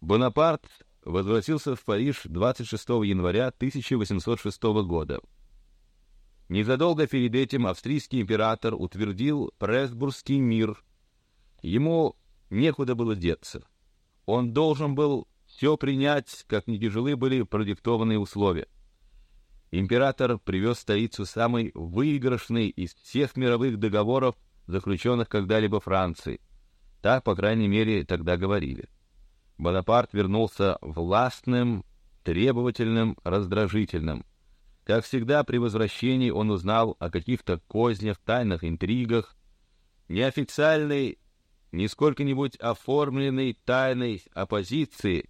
Бонапарт возвратился в Париж 26 января 1806 года. Незадолго перед этим австрийский император утвердил Пресбургский мир. Ему некуда было деться. Он должен был все принять, как ни тяжелы были продиктованные условия. Император привез в столицу самый выигрышный из всех мировых договоров, заключенных когда-либо Францией. Так, по крайней мере, тогда говорили. Бонапарт вернулся властным, требовательным, раздражительным. Как всегда при возвращении он узнал о каких-то кознях, тайных интригах. Неофициальной, ни сколько-нибудь оформленной тайной оппозиции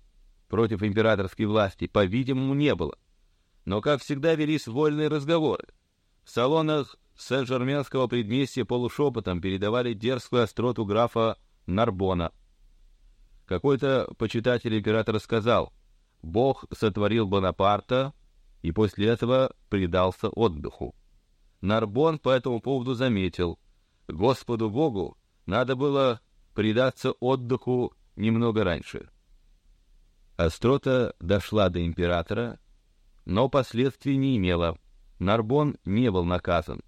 против императорской власти, по-видимому, не было. Но, как всегда, велись вольные разговоры. В салонах Сен-Жерменского предместья полушепотом передавали дерзкую остроту графа Нарбона. Какой-то почитатель императора сказал: "Бог сотворил Бонапарта и после этого предался отдыху". Нарбон по этому поводу заметил: "Господу Богу надо было предаться отдыху немного раньше". Острота дошла до императора, но последствий не имела. Нарбон не был наказан.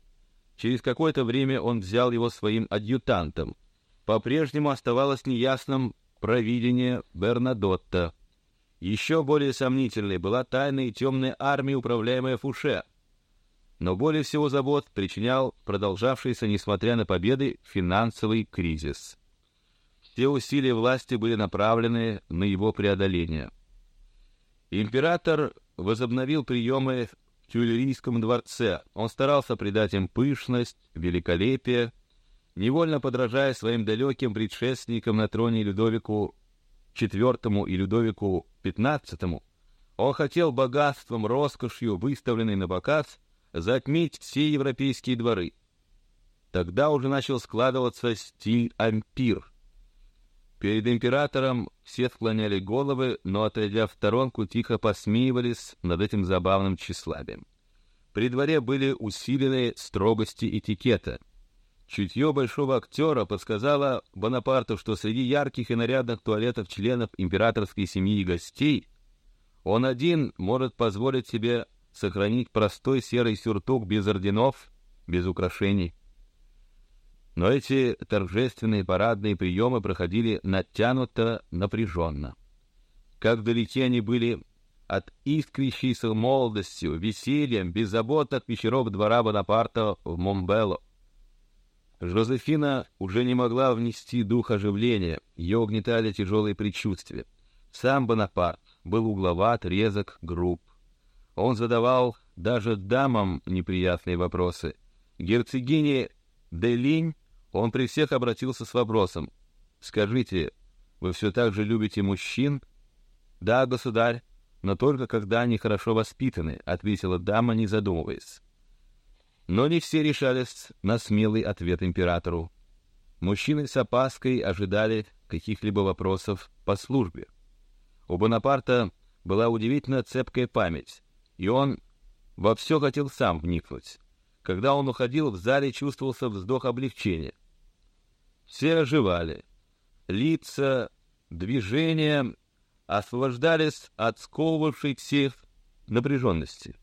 Через какое-то время он взял его своим адъютантом. По-прежнему оставалось неясным провидение Бернадотта. Еще более сомнительной была тайная и темная армия, управляемая Фуше. Но более всего забот причинял продолжавшийся, несмотря на победы, финансовый кризис. Все усилия власти были направлены на его преодоление. Император возобновил приемы в Тюильрийском дворце. Он старался придать им пышность, великолепие, невольно подражая своим далеким предшественникам на троне Людовику IV и Людовику XV. Он хотел богатством, роскошью, выставленной на показ, затмить все европейские дворы. Тогда уже начал складываться стиль ампир. Перед императором все склоняли головы, но отойдя в сторонку, тихо посмеивались над этим забавным тщеславием. При дворе были усилены строгости этикета. Чутье большого актера подсказало Бонапарту, что среди ярких и нарядных туалетов членов императорской семьи и гостей он один может позволить себе сохранить простой серый сюртук без орденов, без украшений. Но эти торжественные парадные приемы проходили натянуто, напряженно. Как далеки они были от искрящейся молодостью, весельем, беззаботных вечеров двора Бонапарта в Момбелло. Жозефина уже не могла внести дух оживления, ее угнетали тяжелые предчувствия. Сам Бонапарт был угловат, резок, груб. Он задавал даже дамам неприятные вопросы. Герцогине Делинь он при всех обратился с вопросом: "Скажите, вы все так же любите мужчин?" "Да, государь, но только когда они хорошо воспитаны", ответила дама, не задумываясь. Но не все решались на смелый ответ императору. Мужчины с опаской ожидали каких-либо вопросов по службе. У Бонапарта была удивительно цепкая память, и он во все хотел сам вникнуть. Когда он уходил, в зале чувствовался вздох облегчения. Все оживали. Лица, движения освобождались от сковывавшей всех напряженности.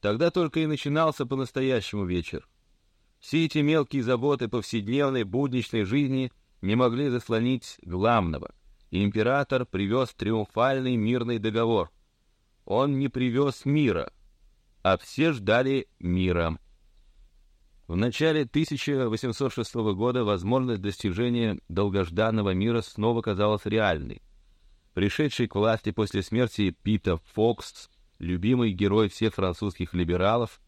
Тогда только и начинался по-настоящему вечер. Все эти мелкие заботы повседневной будничной жизни не могли заслонить главного. Император привез триумфальный мирный договор. Он не привез мира, а все ждали мира. В начале 1806 года возможность достижения долгожданного мира снова казалась реальной. Пришедший к власти после смерти Пита Фокс, любимый герой всех французских либералов,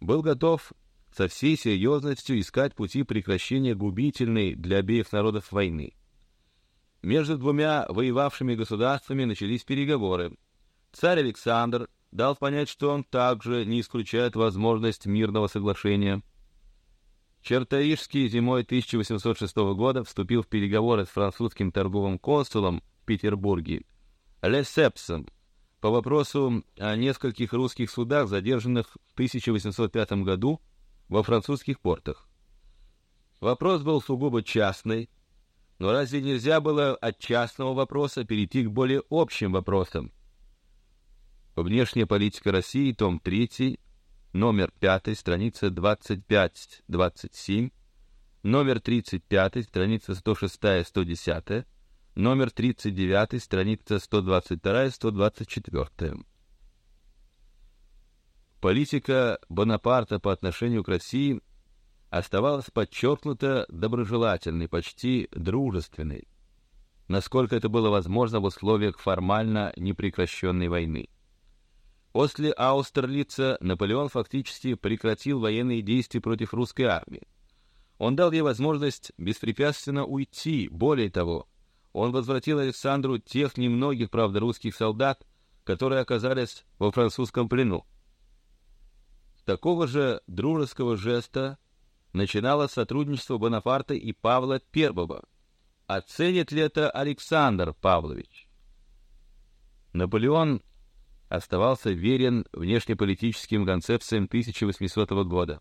был готов со всей серьезностью искать пути прекращения губительной для обеих народов войны. Между двумя воевавшими государствами начались переговоры. Царь Александр дал понять, что он также не исключает возможность мирного соглашения. Чертаишский зимой 1806 года вступил в переговоры с французским торговым консулом в Петербурге Лесепсом по вопросу о нескольких русских судах, задержанных в 1805 году во французских портах. Вопрос был сугубо частный, Но разве нельзя было от частного вопроса перейти к более общим вопросам? Внешняя политика России, том 3, номер 5, страница 25-27, номер 35, страница 106-110, номер 39, страница 122-124. Политика Бонапарта по отношению к России оставалась подчеркнуто доброжелательной, почти дружественной, насколько это было возможно в условиях формально непрекращенной войны. После Аустерлица Наполеон фактически прекратил военные действия против русской армии. Он дал ей возможность беспрепятственно уйти. Более того, он возвратил Александру тех немногих, правда, русских солдат, которые оказались во французском плену. Такого же дружеского жеста начиналось сотрудничество Бонапарта и Павла I. Оценит ли это Александр Павлович? Наполеон оставался верен внешнеполитическим концепциям 1800 года.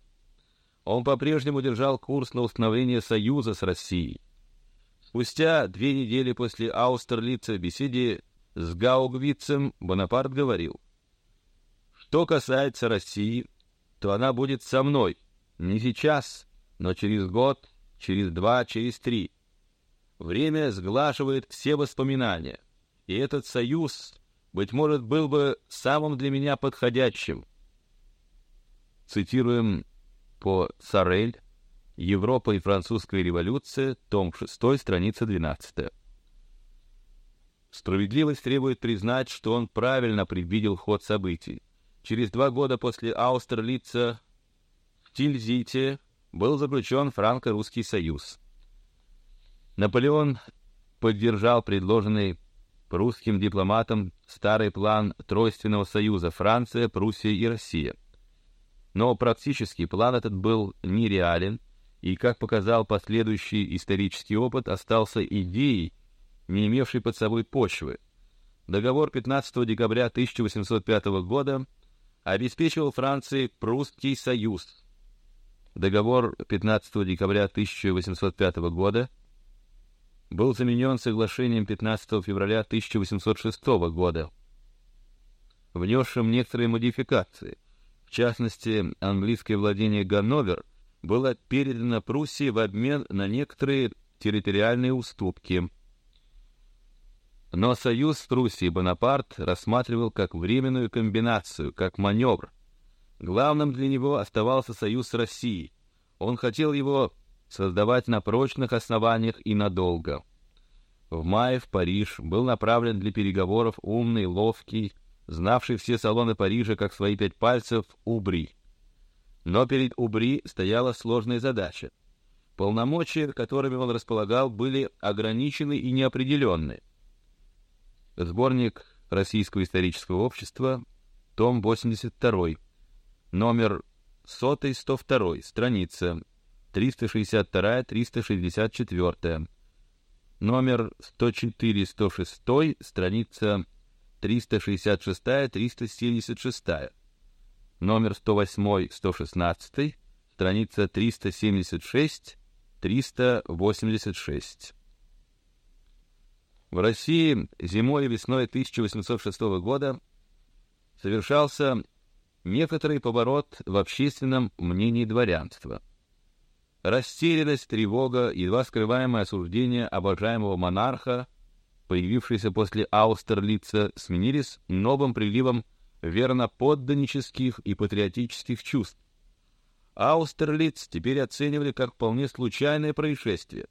Он по-прежнему держал курс на установление союза с Россией. Спустя две недели после Аустерлица беседе с Гаугвицем Бонапарт говорил: "Что касается России, то она будет со мной, не сейчас, но через год, через два, через три. Время сглаживает все воспоминания, и этот союз, быть может, был бы самым для меня подходящим. Цитируем по Сарель «Европа и французская революция», том 6, страница 12. Справедливость требует признать, что он правильно предвидел ход событий. Через два года после Аустерлица в Тильзите был заключен франко-русский союз. Наполеон поддержал предложенный русским дипломатам старый план тройственного союза Франция, Пруссия и Россия. Но практически план этот был нереален и, как показал последующий исторический опыт, остался идеей, не имевшей под собой почвы. Договор 15 декабря 1805 года обеспечивал Франции прусский союз, Договор 15 декабря 1805 года был заменен соглашением 15 февраля 1806 года, внесшим некоторые модификации. В частности, английское владение Ганновер было передано Пруссии в обмен на некоторые территориальные уступки. Но союз с Пруссией Бонапарт рассматривал как временную комбинацию, как маневр, Главным для него оставался союз с Россией. Он хотел его создавать на прочных основаниях и надолго. В мае в Париж был направлен для переговоров умный, ловкий, знавший все салоны Парижа как свои пять пальцев Убри. Но перед Убри стояла сложная задача. Полномочия, которыми он располагал, были ограничены и неопределенны. Сборник Российского исторического общества, том 82, номер 100-102, страница 362-364, номер 104-106, страница 366-376 номер сто восьмой, сто шестнадцатый, страница триста семьдесят шесть, триста восемьдесят шесть. В России зимой и весной 1806 года совершался некоторый поворот в общественном мнении дворянства. Растерянность, тревога, едва скрываемое осуждение обожаемого монарха, появившиеся после Аустерлица, сменились новым приливом верноподданнических и патриотических чувств. Аустерлиц теперь оценивали как вполне случайное происшествие.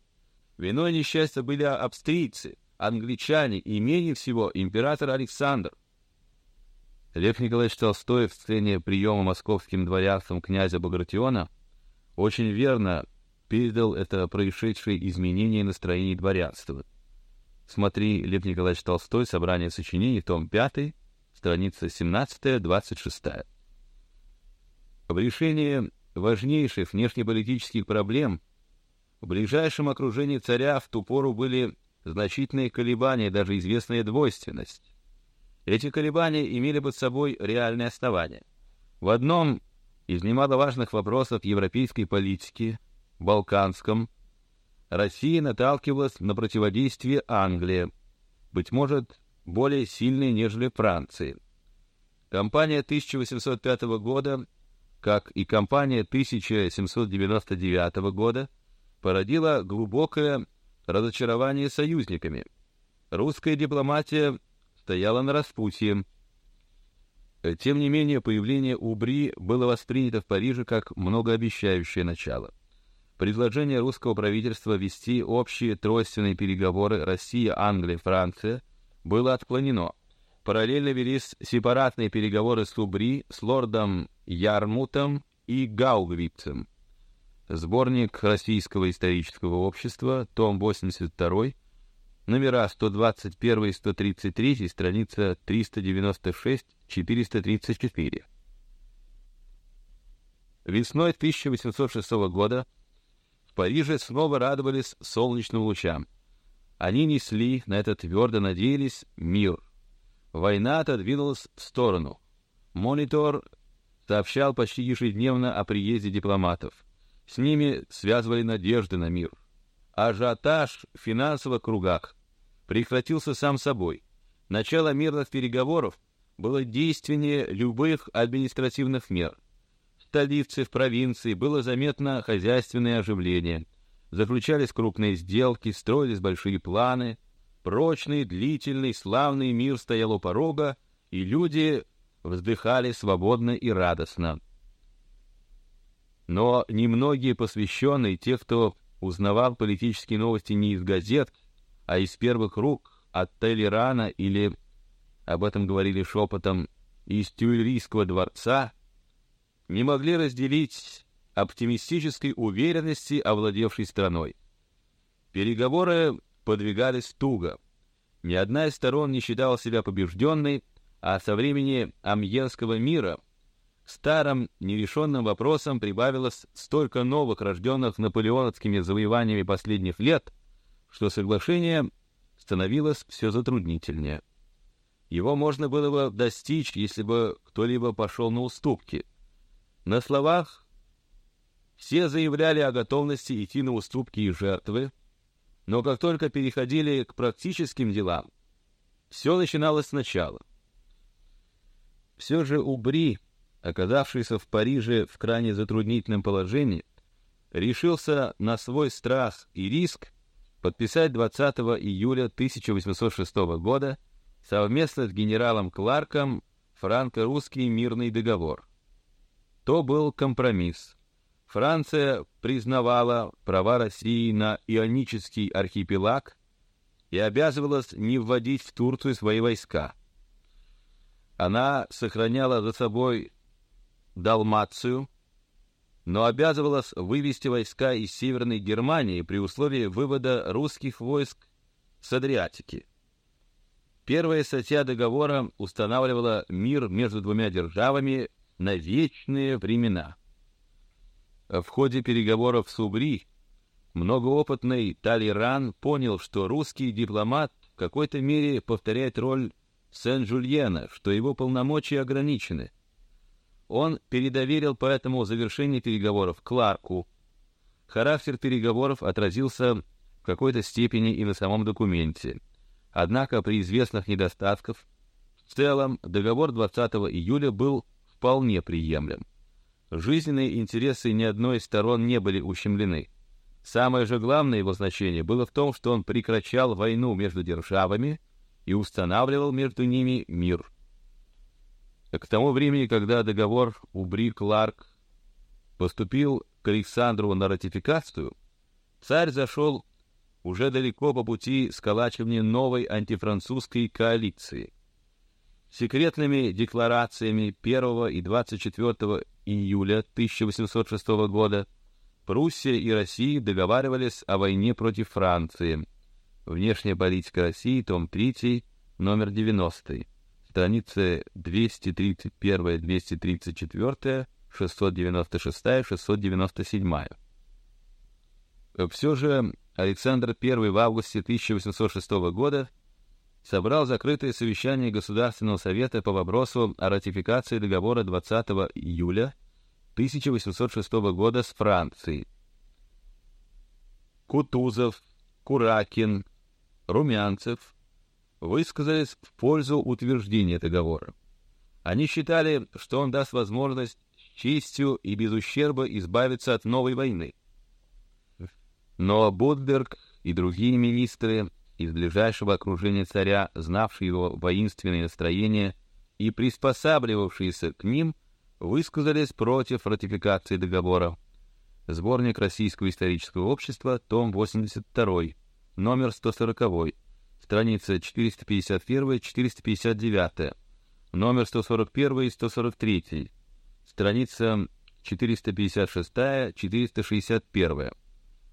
Виной несчастья были австрийцы, англичане и менее всего император Александр, Лев Николаевич Толстой в сцене приема московским дворянством князя Багратиона очень верно передал это происшедшее изменение настроений дворянства. Смотри, Лев Николаевич Толстой, собрание сочинений, том 5, страница 17-26. В решении важнейших внешнеполитических проблем в ближайшем окружении царя в ту пору были значительные колебания, даже известная двойственность. Эти колебания имели под собой реальное основание. В одном из немаловажных вопросов европейской политики, балканском, Россия наталкивалась на противодействие Англии, быть может, более сильной, нежели Франции. Кампания 1805 года, как и кампания 1799 года, породила глубокое разочарование союзниками. Русская дипломатия стояла на распутье. Тем не менее, появление Убри было воспринято в Париже как многообещающее начало. Предложение русского правительства вести общие тройственные переговоры Россия, Англия, Франция было отклонено. Параллельно велись сепаратные переговоры с Убри, с лордом Ярмутом и Гаугвипцем. Сборник Российского исторического общества, том 82, номера 121 и 133, страница 396-434. Весной 1806 года в Париже снова радовались солнечным лучам. Они несли, на это твердо надеялись, мир. Война отодвинулась в сторону. Монитор сообщал почти ежедневно о приезде дипломатов. С ними связывали надежды на мир. Ажиотаж в финансовых кругах прекратился сам собой. Начало мирных переговоров было действеннее любых административных мер — столице, в провинции было заметно хозяйственное оживление. Заключались крупные сделки, строились большие планы. Прочный, длительный, славный мир стоял у порога, и люди вздыхали свободно и радостно. Но немногие посвященные, те, кто узнавал политические новости не из газет, а из первых рук, от Телерана или, об этом говорили шепотом, из Тюильрийского дворца, не могли разделить оптимистической уверенности, овладевшей страной. Переговоры подвигались туго. Ни одна из сторон не считала себя побежденной, а со времени Амьенского мира старым нерешенным вопросам прибавилось столько новых, рожденных наполеоновскими завоеваниями последних лет, что соглашение становилось все затруднительнее. Его можно было бы достичь, если бы кто-либо пошел на уступки. На словах все заявляли о готовности идти на уступки и жертвы, но как только переходили к практическим делам, все начиналось сначала. Все же Убри, оказавшийся в Париже в крайне затруднительном положении, решился на свой страх и риск подписать 20 июля 1806 года совместно с генералом Кларком франко-русский мирный договор. То был компромисс. Франция признавала права России на Ионический архипелаг и обязывалась не вводить в Турцию свои войска. Она сохраняла за собой Далмацию, но обязывалась вывести войска из Северной Германии при условии вывода русских войск с Адриатики. Первая статья договора устанавливала мир между двумя державами на вечные времена. В ходе переговоров с Убри многоопытный Талиран понял, что русский дипломат в какой-то мере повторяет роль Сен-Жульена, что его полномочия ограничены. Он передоверил поэтому завершение переговоров Кларку. Характер переговоров отразился в какой-то степени и на самом документе. Однако при известных недостатках в целом договор 20 июля был вполне приемлем. Жизненные интересы ни одной из сторон не были ущемлены. Самое же главное его значение было в том, что он прекращал войну между державами и устанавливал между ними мир. К тому времени, когда договор Убри-Кларк поступил к Александру на ратификацию, царь зашел уже далеко по пути сколачивания новой антифранцузской коалиции — секретными декларациями 1 и 24 июля 1806 года Пруссия и Россия договаривались о войне против Франции. Внешняя политика России, том 3, номер 90, страницы 231-234, 696-697. Все же Александр I в августе 1806 года собрал закрытое совещание Государственного совета по вопросу о ратификации договора 20 июля 1806 года с Францией. Кутузов, Куракин, Румянцев высказались в пользу утверждения договора. Они считали, что он даст возможность с честью и без ущерба избавиться от новой войны. Но Будберг и другие министры из ближайшего окружения царя, знавшие его воинственные настроения и приспосабливавшиеся к ним, высказались против ратификации договора. Сборник Российского исторического общества, том 82, номер 140, страница 451-459, номер 141 и 143, страница 456-461.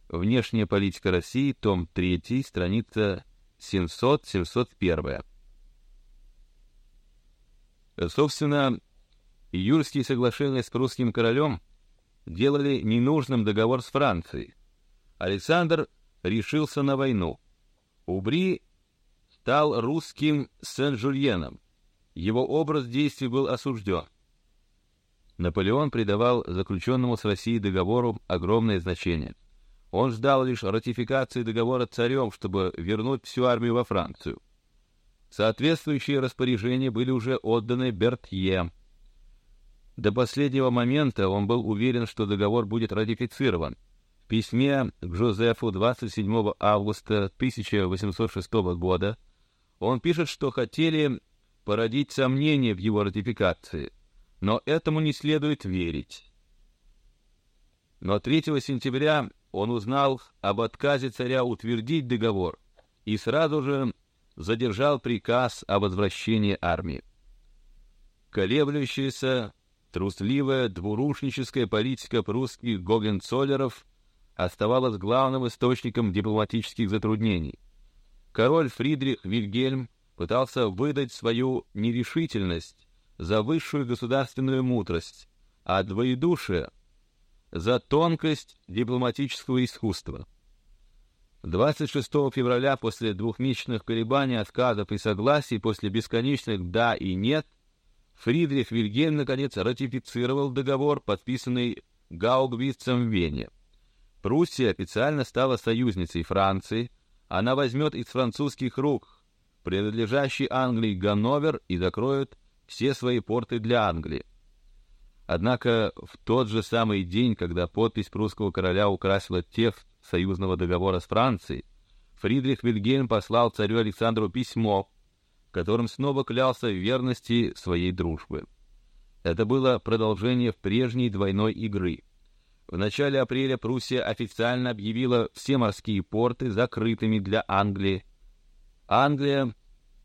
Внешняя политика России, том 3, страница 700-701. Собственно, июльские соглашения с прусским королем делали ненужным договор с Францией. Александр решился на войну. Убри стал русским Сен-Жульеном. Его образ действий был осужден. Наполеон придавал заключенному с Россией договору огромное значение. Он ждал лишь ратификации договора царем, чтобы вернуть всю армию во Францию. Соответствующие распоряжения были уже отданы Бертье. До последнего момента он был уверен, что договор будет ратифицирован. В письме к Жозефу 27 августа 1806 года он пишет, что хотели породить сомнения в его ратификации, но этому не следует верить. Но 3 сентября он узнал об отказе царя утвердить договор и сразу же задержал приказ о возвращении армии. Колеблющаяся, трусливая, двурушническая политика прусских Гогенцоллеров оставалась главным источником дипломатических затруднений. Король Фридрих Вильгельм пытался выдать свою нерешительность за высшую государственную мудрость, а двоедушие за тонкость дипломатического искусства. 26 февраля после двухмесячных колебаний, отказов и согласий, после бесконечных «да» и «нет», Фридрих Вильгельм наконец ратифицировал договор, подписанный Гаугвицем в Вене. Пруссия официально стала союзницей Франции, она возьмет из французских рук принадлежащий Англии Ганновер и закроет все свои порты для Англии. Однако в тот же самый день, когда подпись прусского короля украсила текст союзного договора с Францией, Фридрих Вильгельм послал царю Александру письмо, которым снова клялся в верности своей дружбы. Это было продолжение прежней двойной игры. В начале апреля Пруссия официально объявила все морские порты закрытыми для Англии. Англия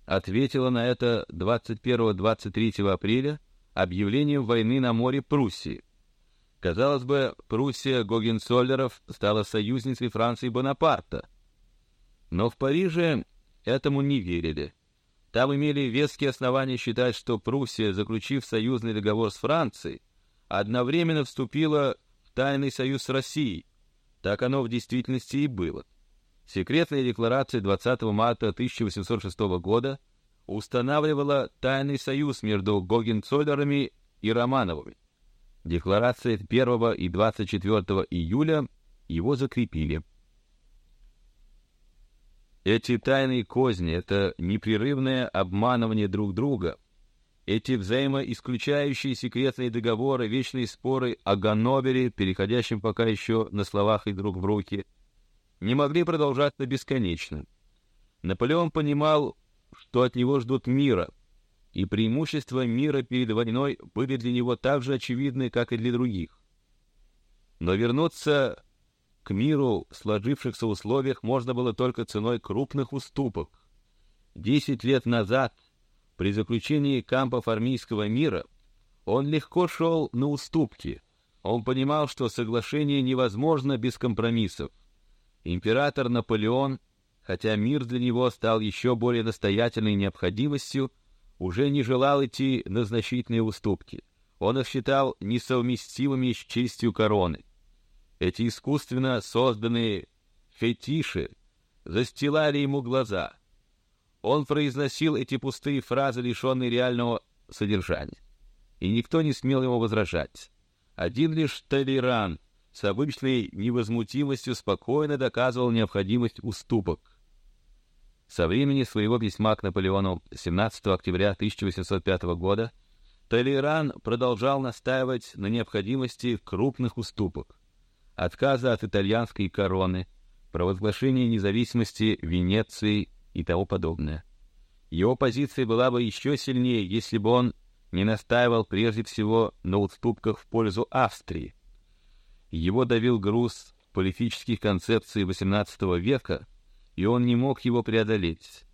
ответила на это 21-23 апреля объявлением войны на море Пруссии. Казалось бы, Пруссия Гогенцоллеров стала союзницей Франции Бонапарта. Но в Париже этому не верили. Там имели веские основания считать, что Пруссия, заключив союзный договор с Францией, одновременно вступила в тайный союз с Россией. Так оно в действительности и было. Секретная декларация 20 марта 1806 года – устанавливала тайный союз между Гогенцоллерами и Романовыми. Декларация 1 и 24 июля его закрепили. Эти тайные козни, это непрерывное обманывание друг друга, эти взаимоисключающие секретные договоры, вечные споры о Ганновере, переходящем пока еще на словах и друг в руки, не могли продолжаться бесконечно. Наполеон понимал что от него ждут мира, и преимущества мира перед войной были для него так же очевидны, как и для других. Но вернуться к миру в сложившихся условиях можно было только ценой крупных уступок. Десять лет назад, при заключении кампов армейского мира, он легко шел на уступки. Он понимал, что соглашение невозможно без компромиссов. Император Наполеон — хотя мир для него стал еще более настоятельной необходимостью, уже не желал идти на значительные уступки. Он их считал несовместимыми с честью короны. Эти искусственно созданные фетиши застилали ему глаза. Он произносил эти пустые фразы, лишенные реального содержания, и никто не смел ему возражать. Один лишь Толеран с обычной невозмутимостью спокойно доказывал необходимость уступок. Со времени своего письма к Наполеону 17 октября 1805 года Толеран продолжал настаивать на необходимости крупных уступок, отказа от итальянской короны, провозглашения независимости Венеции и тому подобное. Его позиция была бы еще сильнее, если бы он не настаивал прежде всего на уступках в пользу Австрии. Его давил груз политических концепций XVIII века, и он не мог его преодолеть.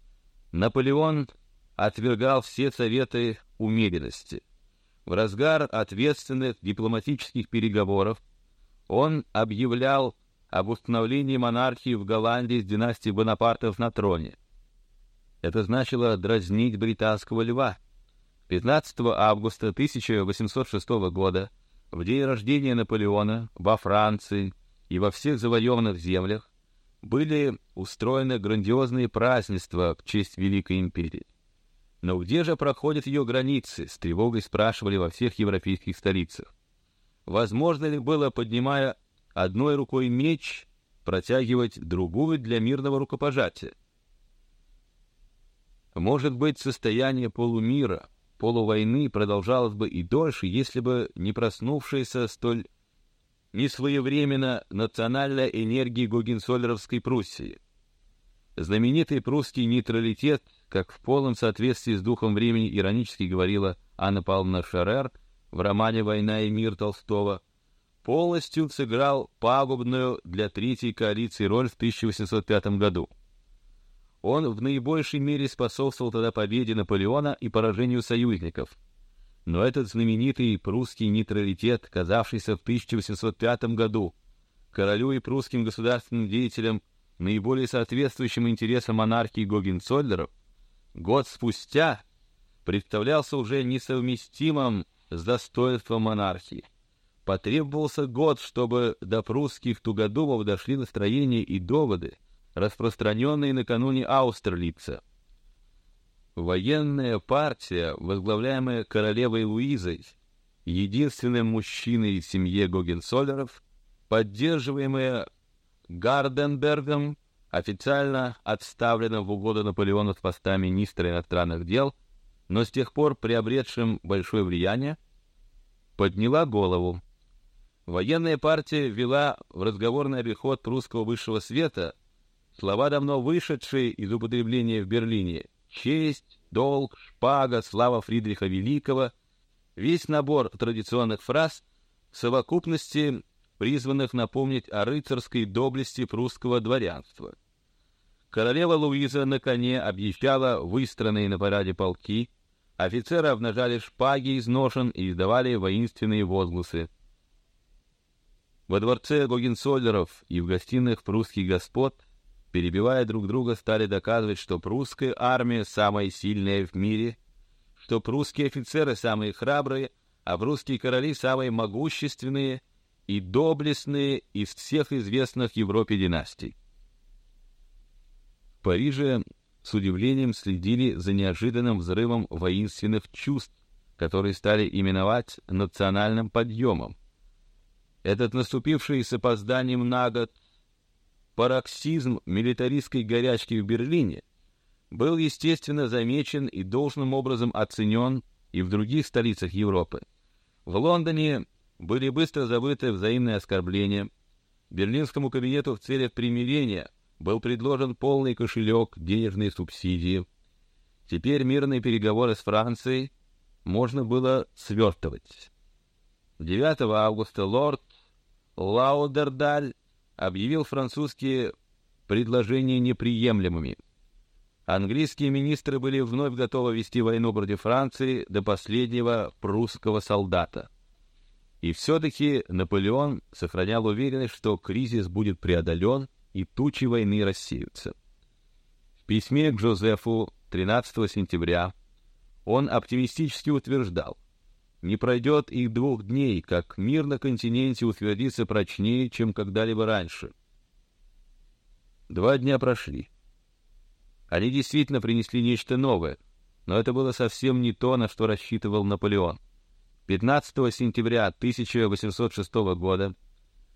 Наполеон отвергал все советы умеренности. В разгар ответственных дипломатических переговоров он объявлял об установлении монархии в Голландии с династией Бонапартов на троне. Это значило дразнить британского льва. 15 августа 1806 года, в день рождения Наполеона, во Франции и во всех завоеванных землях были устроены грандиозные празднества в честь Великой империи. Но где же проходят ее границы? С тревогой спрашивали во всех европейских столицах. Возможно ли было, поднимая одной рукой меч, протягивать другую для мирного рукопожатия? Может быть, состояние полумира, полувойны продолжалось бы и дольше, если бы не проснувшаяся столь несвоевременно национальная энергия Гогенцоллеровской Пруссии. Знаменитый прусский нейтралитет, как в полном соответствии с духом времени иронически говорила Анна Павловна Шарер в романе «Война и мир» Толстого, полностью сыграл пагубную для Третьей коалиции роль в 1805 году. Он в наибольшей мере способствовал тогда победе Наполеона и поражению союзников. Но этот знаменитый прусский нейтралитет, казавшийся в 1805 году королю и прусским государственным деятелям наиболее соответствующим интересам монархии Гогенцоллеров, год спустя представлялся уже несовместимым с достоинством монархии. Потребовался год, чтобы до прусских тугодумов дошли настроения и доводы, распространенные накануне Аустерлица. Военная партия, возглавляемая королевой Луизой, единственным мужчиной в семье Гогенцоллеров, поддерживаемая Гарденбергом, официально отставленным в угоду Наполеону с поста министра иностранных дел, но с тех пор приобретшим большое влияние, подняла голову. Военная партия вела в разговорный обиход прусского высшего света Слова, давно вышедшие из употребления в Берлине: честь, долг, шпага, слава Фридриха Великого, весь набор традиционных фраз в совокупности призванных напомнить о рыцарской доблести прусского дворянства. Королева Луиза на коне объезжала выстроенные на параде полки, офицеры обнажали шпаги из ножен и издавали воинственные возгласы. Во дворце Гогенцоллеров и в гостиных прусских господ перебивая друг друга, стали доказывать, что прусская армия самая сильная в мире, что прусские офицеры самые храбрые, а прусские короли самые могущественные и доблестные из всех известных Европе династий. В Париже с удивлением следили за неожиданным взрывом воинственных чувств, которые стали именовать национальным подъемом. Этот наступивший с опозданием на год пароксизм милитаристской горячки в Берлине был естественно замечен и должным образом оценен и в других столицах Европы. В Лондоне были быстро забыты взаимные оскорбления. Берлинскому кабинету в целях примирения был предложен полный кошелек денежной субсидии. Теперь мирные переговоры с Францией можно было свертывать. 9 августа лорд Лаудердаль объявил французские предложения неприемлемыми. Английские министры были вновь готовы вести войну против Франции до последнего прусского солдата. И все-таки Наполеон сохранял уверенность, что кризис будет преодолен и тучи войны рассеются. В письме к Жозефу 13 сентября он оптимистически утверждал: не пройдет и двух дней, как мир на континенте утвердится прочнее, чем когда-либо раньше. Два дня прошли. Они действительно принесли нечто новое, но это было совсем не то, на что рассчитывал Наполеон. 15 сентября 1806 года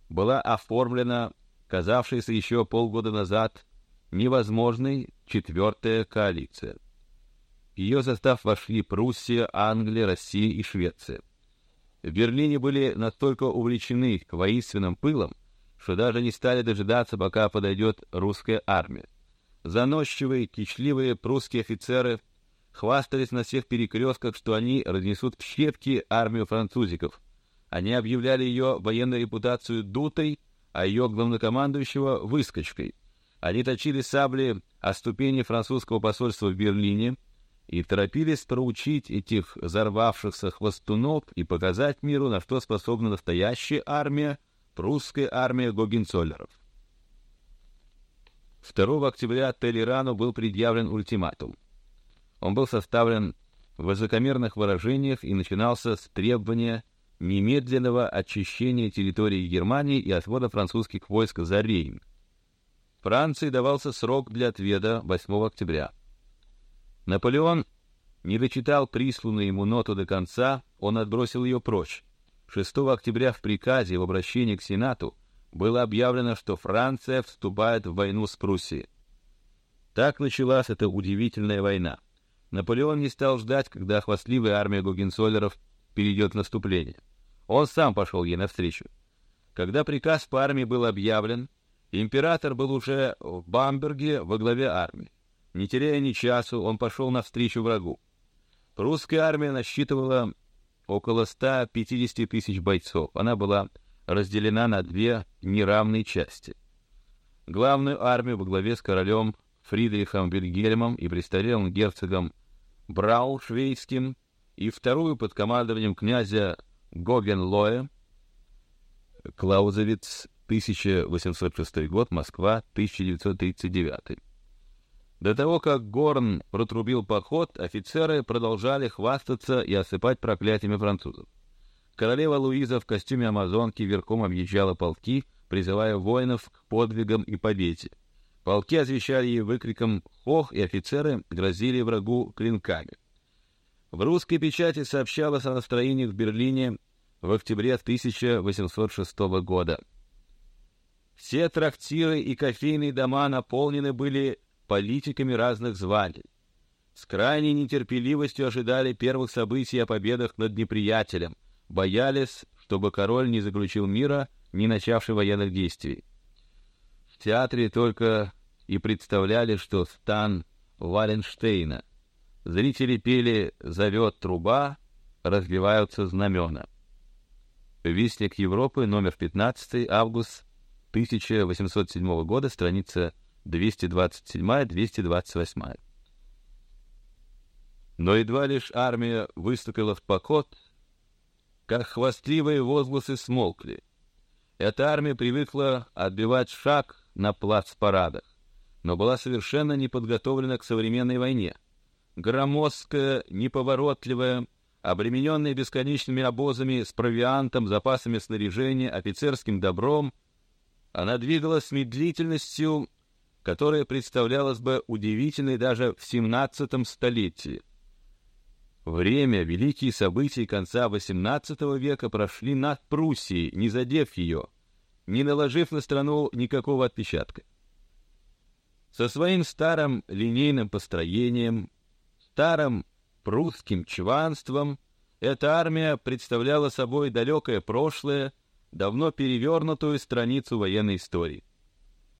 была оформлена, казавшаяся еще полгода назад невозможной четвертая коалиция. Ее состав вошли Пруссия, Англия, Россия и Швеция. В Берлине были настолько увлечены воинственным пылом, что даже не стали дожидаться, пока подойдет русская армия. Заносчивые, кичливые прусские офицеры хвастались на всех перекрестках, что они разнесут в щепки армию французиков. Они объявляли ее военную репутацию дутой, а ее главнокомандующего — выскочкой. Они точили сабли о ступени французского посольства в Берлине и торопились проучить этих взорвавшихся хвостунов и показать миру, на что способна настоящая армия, прусская армия Гогенцоллеров. 2 октября Толерану был предъявлен ультиматум. Он был составлен в высокомерных выражениях и начинался с требования немедленного очищения территории Германии и отвода французских войск за Рейн. Франции давался срок для ответа 8 октября. Наполеон не дочитал присланную ему ноту до конца, он отбросил ее прочь. 6 октября в приказе в обращении к Сенату было объявлено, что Франция вступает в войну с Пруссией. Так началась эта удивительная война. Наполеон не стал ждать, когда хвастливая армия Гогенцоллеров перейдет в наступление. Он сам пошел ей навстречу. Когда приказ по армии был объявлен, император был уже в Бамберге во главе армии. Не теряя ни часу, он пошел навстречу врагу. Русская армия насчитывала около 150 тысяч бойцов. Она была разделена на две неравные части. Главную армию во главе с королем Фридрихом Вильгельмом и престарелым герцогом Браушвейским и вторую под командованием князя Гогенлоя, Клаузевиц, 1806 год, Москва, 1939. До того, как Горн протрубил поход, офицеры продолжали хвастаться и осыпать проклятиями французов. Королева Луиза в костюме амазонки верхом объезжала полки, призывая воинов к подвигам и победе. Полки отвечали ей выкриком «Хох!» и офицеры грозили врагу клинками. В русской печати сообщалось о настроениях в Берлине в октябре 1806 года. Все трактиры и кофейные дома наполнены были политиками разных званий. С крайней нетерпеливостью ожидали первых событий о победах над неприятелем, боялись, чтобы король не заключил мира, не начавший военных действий. В театре только и представляли, что стан Валенштейна. Зрители пели «Зовет труба», разбиваются знамена. Вестник Европы, номер 15, август 1807 года, страница 227-228. Но едва лишь армия выступила в поход, как хвастливые возгласы смолкли. Эта армия привыкла отбивать шаг на плац-парадах, но была совершенно не подготовлена к современной войне. Громоздкая, неповоротливая, обремененная бесконечными обозами с провиантом, запасами снаряжения, офицерским добром, она двигалась с медлительностью которая представлялась бы удивительной даже в XVII столетии. Время, великие события конца XVIII века прошли над Пруссией, не задев ее, не наложив на страну никакого отпечатка. Со своим старым линейным построением, старым прусским чванством, эта армия представляла собой далекое прошлое, давно перевернутую страницу военной истории.